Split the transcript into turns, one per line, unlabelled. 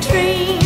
dream.